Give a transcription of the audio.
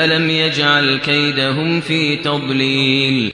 أَلَمْ يَجْعَلْ كَيْدَهُمْ فِي تَضْلِيلٍ